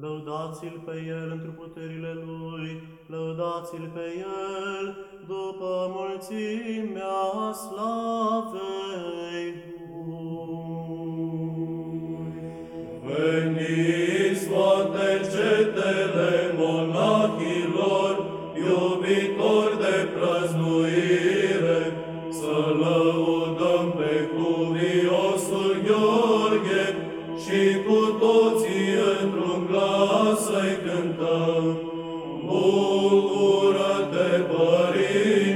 Lăudați-l pe El într puterile Lui, lăudați-l pe El după mulțimea slavei Lui. Veniți toate cetele și cu toții într-un glas să-i cântăm. Bucură-te, Părinte,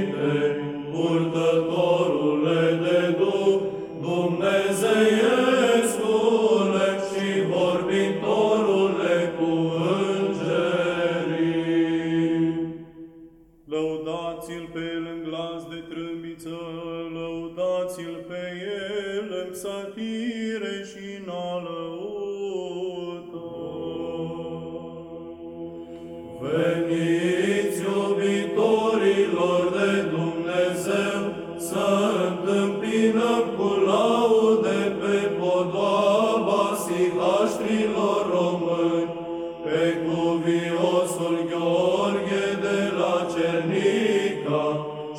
Lăudați-l pe el în glas de trâmbiță, lăudați-l pe el în psaltire și în alăută. Veniți, iubitorilor de Dumnezeu, să întâmpinăm cu laude pe podoaba sihaștrilor români, pe cuviosul Gheorghe de la Cernica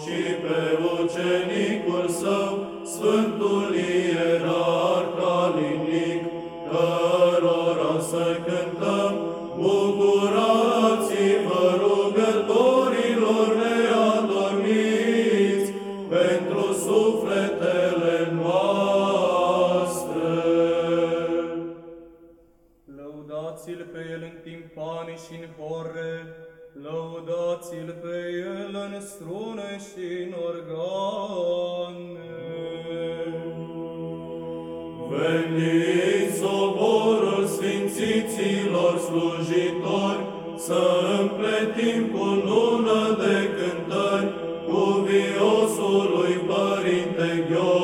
și pe ucenicul său, Sfântul Ierarh Calinic, cărora să cântăm, bucurați-vă rugătorilor neadormiți, pentru sufletele noastre. Lăudați-l pe el în timpane și în hore, lăudați-l pe el în strune și în organe. Veniți, soborul sfințiților slujitori, să împletim cu lună de cântări cuviosului Părinte Gheorghe,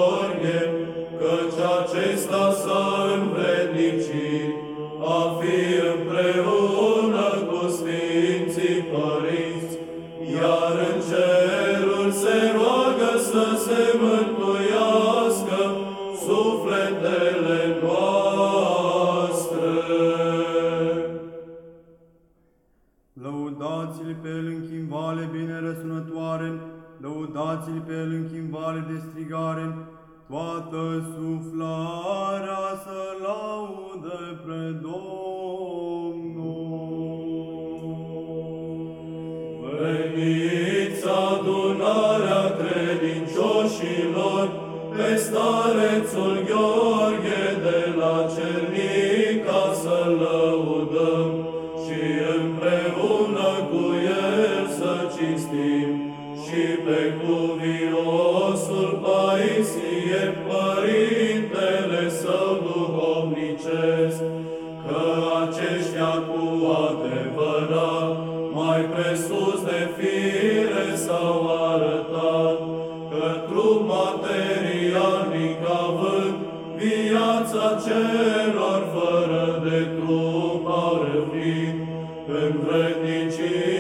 Lăudați-l pe el în chimvale bine răsunătoare, lăudați-l pe el în chimvale de strigare, toată suflarea să laude pre Domnul. Veniți adunarea credincioșilor, pe starețul Gheorghe și pe gluviosul Paisie, Părintele Său duhovnicesc, că aceștia cu adevărat mai presus de fire s-au arătat, că trup materialnic având viața celor fără de trup au revnit, în vrednicii